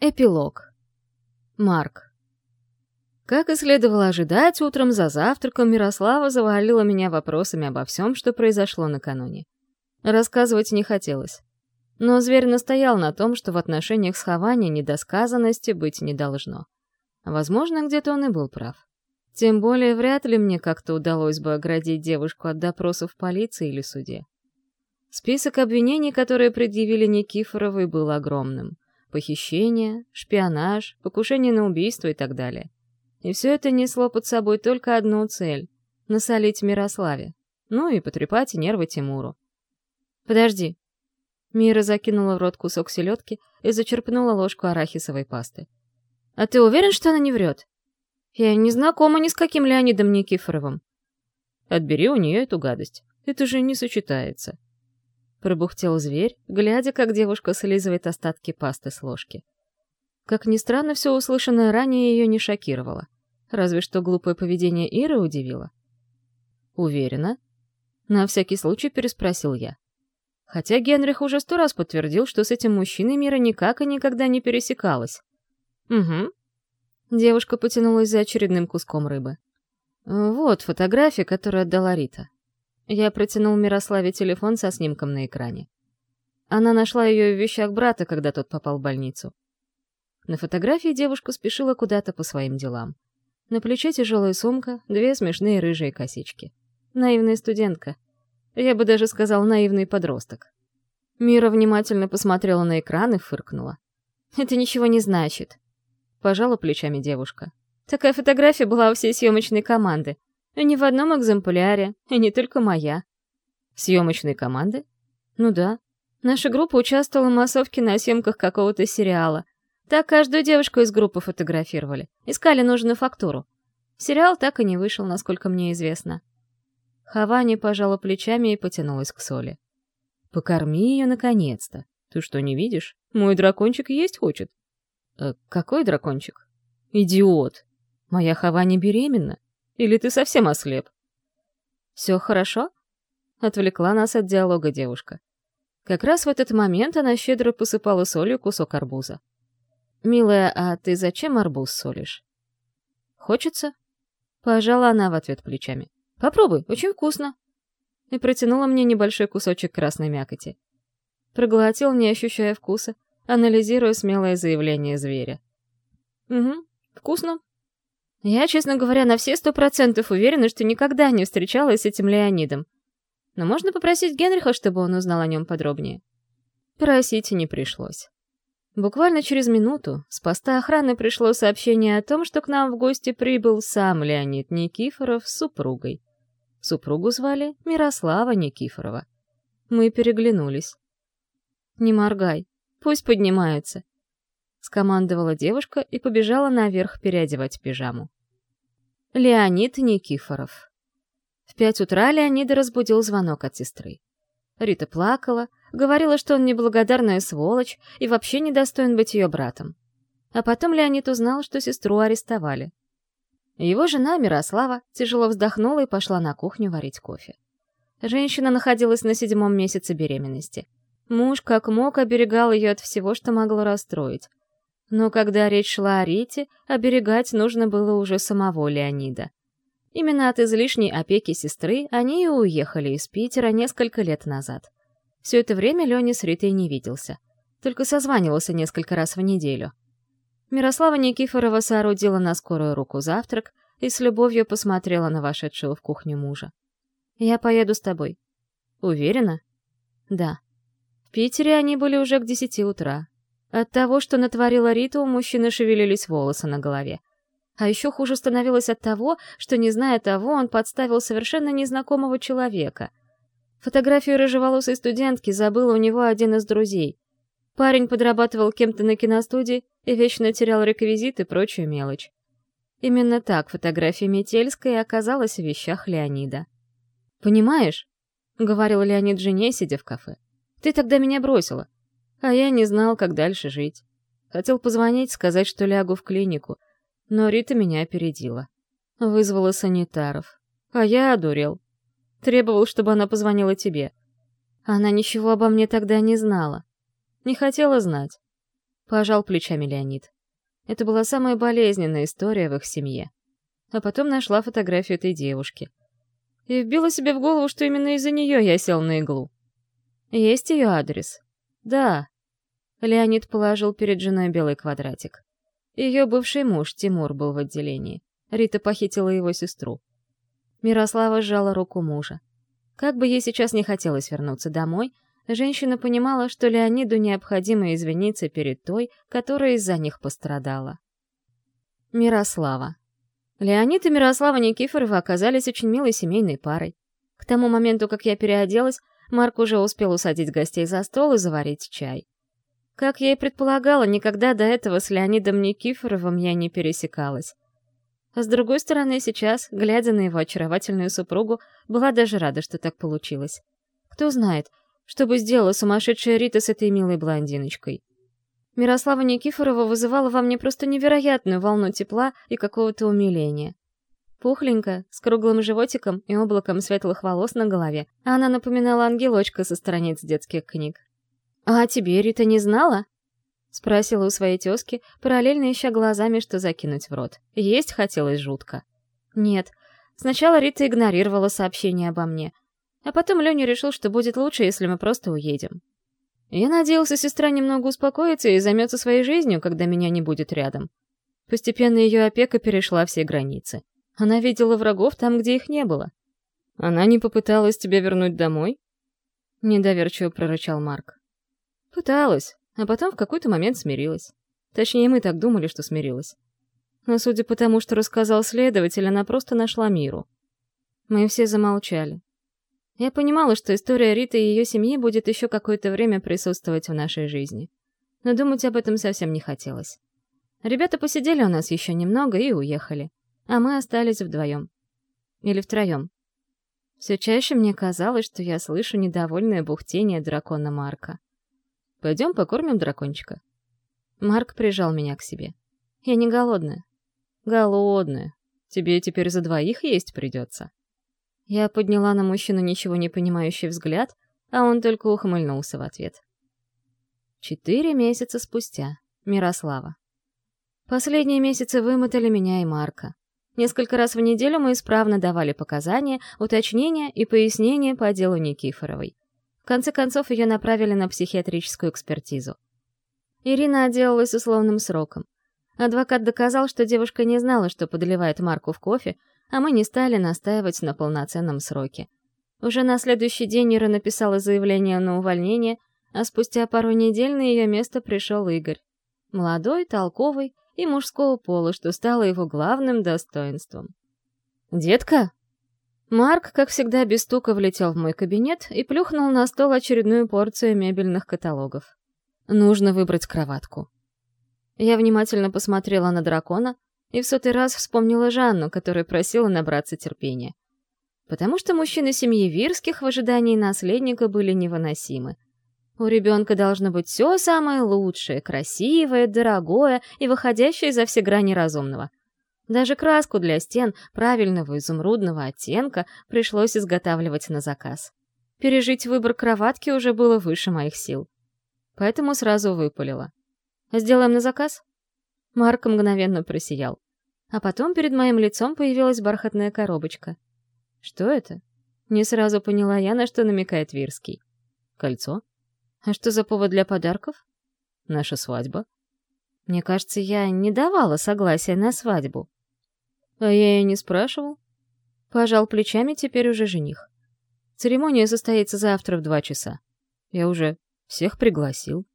Эпилог. Марк. Как и следовало ожидать, утром за завтраком Мирослава завалила меня вопросами обо всем, что произошло накануне. Рассказывать не хотелось. Но зверь настоял на том, что в отношениях с Хованей недосказанности быть не должно. Возможно, где-то он и был прав. Тем более, вряд ли мне как-то удалось бы оградить девушку от допросов в полиции или суде. Список обвинений, которые предъявили Никифоровой, был огромным — Похищение, шпионаж, покушение на убийство и так далее. И все это несло под собой только одну цель — насолить Мирославе. Ну и потрепать нервы Тимуру. «Подожди». Мира закинула в рот кусок селедки и зачерпнула ложку арахисовой пасты. «А ты уверен, что она не врет?» «Я не знакома ни с каким Леонидом Никифоровым». «Отбери у нее эту гадость. Это же не сочетается», пробухтел зверь, глядя, как девушка слизывает остатки пасты с ложки. Как ни странно, все услышанное ранее ее не шокировало. Разве что глупое поведение Иры удивило. «Уверена?» На всякий случай переспросил я. Хотя Генрих уже сто раз подтвердил, что с этим мужчиной мира никак и никогда не пересекалась. «Угу». Девушка потянулась за очередным куском рыбы. «Э, «Вот фотография, которую отдала Рита. Я протянул Мирославе телефон со снимком на экране. Она нашла ее в вещах брата, когда тот попал в больницу. На фотографии девушка спешила куда-то по своим делам. На плече тяжелая сумка, две смешные рыжие косички. Наивная студентка. Я бы даже сказал, наивный подросток. Мира внимательно посмотрела на экран и фыркнула. «Это ничего не значит», — пожала плечами девушка. «Такая фотография была у всей съемочной команды. И не в одном экземпляре, и не только моя. Съемочной команды? Ну да. Наша группа участвовала в массовке на съемках какого-то сериала. Так каждую девушку из группы фотографировали. Искали нужную фактуру. Сериал так и не вышел, насколько мне известно. Хавани пожала плечами и потянулась к Соли. «Покорми ее, наконец-то! Ты что, не видишь? Мой дракончик есть хочет!» «Э, «Какой дракончик?» «Идиот! Моя Хавани беременна! Или ты совсем ослеп?» «Все хорошо?» — отвлекла нас от диалога девушка. Как раз в этот момент она щедро посыпала солью кусок арбуза. «Милая, а ты зачем арбуз солишь?» «Хочется?» Пожала она в ответ плечами. «Попробуй, очень вкусно!» И протянула мне небольшой кусочек красной мякоти. Проглотил, не ощущая вкуса, анализируя смелое заявление зверя. «Угу, вкусно, я, честно говоря, на все сто процентов уверена, что никогда не встречалась с этим Леонидом. Но можно попросить Генриха, чтобы он узнал о нем подробнее? Просить не пришлось. Буквально через минуту с поста охраны пришло сообщение о том, что к нам в гости прибыл сам Леонид Никифоров с супругой. Супругу звали Мирослава Никифорова. Мы переглянулись. «Не моргай, пусть поднимаются скомандовала девушка и побежала наверх переодевать пижаму. Леонид Никифоров. В пять утра Леонида разбудил звонок от сестры. Рита плакала, говорила, что он неблагодарная сволочь и вообще недостоин быть ее братом. А потом Леонид узнал, что сестру арестовали. Его жена Мирослава тяжело вздохнула и пошла на кухню варить кофе. Женщина находилась на седьмом месяце беременности. Муж как мог оберегал ее от всего, что могло расстроить. Но когда речь шла о Рите, оберегать нужно было уже самого Леонида. Именно от излишней опеки сестры они и уехали из Питера несколько лет назад. Все это время Леня с Ритой не виделся. Только созванивался несколько раз в неделю. Мирослава Никифорова соорудила на скорую руку завтрак и с любовью посмотрела на вошедшего в кухню мужа. «Я поеду с тобой». «Уверена?» «Да». В Питере они были уже к десяти утра, от того, что натворила Рита, у мужчины шевелились волосы на голове. А еще хуже становилось от того, что, не зная того, он подставил совершенно незнакомого человека. Фотографию рыжеволосой студентки забыл у него один из друзей. Парень подрабатывал кем-то на киностудии и вечно терял реквизит и прочую мелочь. Именно так фотография Метельской оказалась в вещах Леонида. «Понимаешь?» — говорил Леонид жене, сидя в кафе. «Ты тогда меня бросила а я не знал, как дальше жить. Хотел позвонить, сказать, что лягу в клинику, но Рита меня опередила. Вызвала санитаров. А я одурел. Требовал, чтобы она позвонила тебе. Она ничего обо мне тогда не знала. Не хотела знать. Пожал плечами Леонид. Это была самая болезненная история в их семье. А потом нашла фотографию этой девушки. И вбила себе в голову, что именно из-за нее я сел на иглу. Есть ее адрес? «Да». Леонид положил перед женой белый квадратик. Ее бывший муж, Тимур, был в отделении. Рита похитила его сестру. Мирослава сжала руку мужа. Как бы ей сейчас не хотелось вернуться домой, женщина понимала, что Леониду необходимо извиниться перед той, которая из-за них пострадала. Мирослава. Леонид и Мирослава Никифоровы оказались очень милой семейной парой. К тому моменту, как я переоделась, Марк уже успел усадить гостей за стол и заварить чай. Как я и предполагала, никогда до этого с Леонидом Никифоровым я не пересекалась. А с другой стороны, сейчас, глядя на его очаровательную супругу, была даже рада, что так получилось. Кто знает, что бы сделала сумасшедшая Рита с этой милой блондиночкой. Мирослава Никифорова вызывала во мне просто невероятную волну тепла и какого-то умиления. Пухленькая, с круглым животиком и облаком светлых волос на голове. Она напоминала ангелочка со страниц детских книг. «А тебе Рита не знала?» Спросила у своей тезки, параллельно ища глазами, что закинуть в рот. Есть хотелось жутко. «Нет. Сначала Рита игнорировала сообщение обо мне. А потом Леня решил, что будет лучше, если мы просто уедем. Я надеялся, сестра немного успокоится и займется своей жизнью, когда меня не будет рядом. Постепенно ее опека перешла все границы. Она видела врагов там, где их не было. Она не попыталась тебя вернуть домой? Недоверчиво прорычал Марк. Пыталась, а потом в какой-то момент смирилась. Точнее, мы так думали, что смирилась. Но судя по тому, что рассказал следователь, она просто нашла миру. Мы все замолчали. Я понимала, что история Риты и ее семьи будет еще какое-то время присутствовать в нашей жизни. Но думать об этом совсем не хотелось. Ребята посидели у нас еще немного и уехали а мы остались вдвоем. Или втроем. Все чаще мне казалось, что я слышу недовольное бухтение дракона Марка. «Пойдем покормим дракончика». Марк прижал меня к себе. «Я не голодная». «Голодная. Тебе теперь за двоих есть придется». Я подняла на мужчину ничего не понимающий взгляд, а он только ухмыльнулся в ответ. Четыре месяца спустя. Мирослава. Последние месяцы вымотали меня и Марка. Несколько раз в неделю мы исправно давали показания, уточнения и пояснения по делу Никифоровой. В конце концов, ее направили на психиатрическую экспертизу. Ирина отделалась условным сроком. Адвокат доказал, что девушка не знала, что подливает Марку в кофе, а мы не стали настаивать на полноценном сроке. Уже на следующий день Ира написала заявление на увольнение, а спустя пару недель на ее место пришел Игорь. Молодой, толковый и мужского пола, что стало его главным достоинством. «Детка?» Марк, как всегда, без стука влетел в мой кабинет и плюхнул на стол очередную порцию мебельных каталогов. «Нужно выбрать кроватку». Я внимательно посмотрела на дракона и в сотый раз вспомнила Жанну, которая просила набраться терпения. Потому что мужчины семьи Вирских в ожидании наследника были невыносимы — у ребенка должно быть все самое лучшее, красивое, дорогое и выходящее за все грани разумного. Даже краску для стен правильного изумрудного оттенка пришлось изготавливать на заказ. Пережить выбор кроватки уже было выше моих сил. Поэтому сразу выпалила. «Сделаем на заказ?» Марк мгновенно просиял. А потом перед моим лицом появилась бархатная коробочка. «Что это?» Не сразу поняла я, на что намекает Вирский. «Кольцо?» А что за повод для подарков? Наша свадьба. Мне кажется, я не давала согласия на свадьбу. А я ее не спрашивал. Пожал плечами теперь уже жених. Церемония состоится завтра в два часа. Я уже всех пригласил.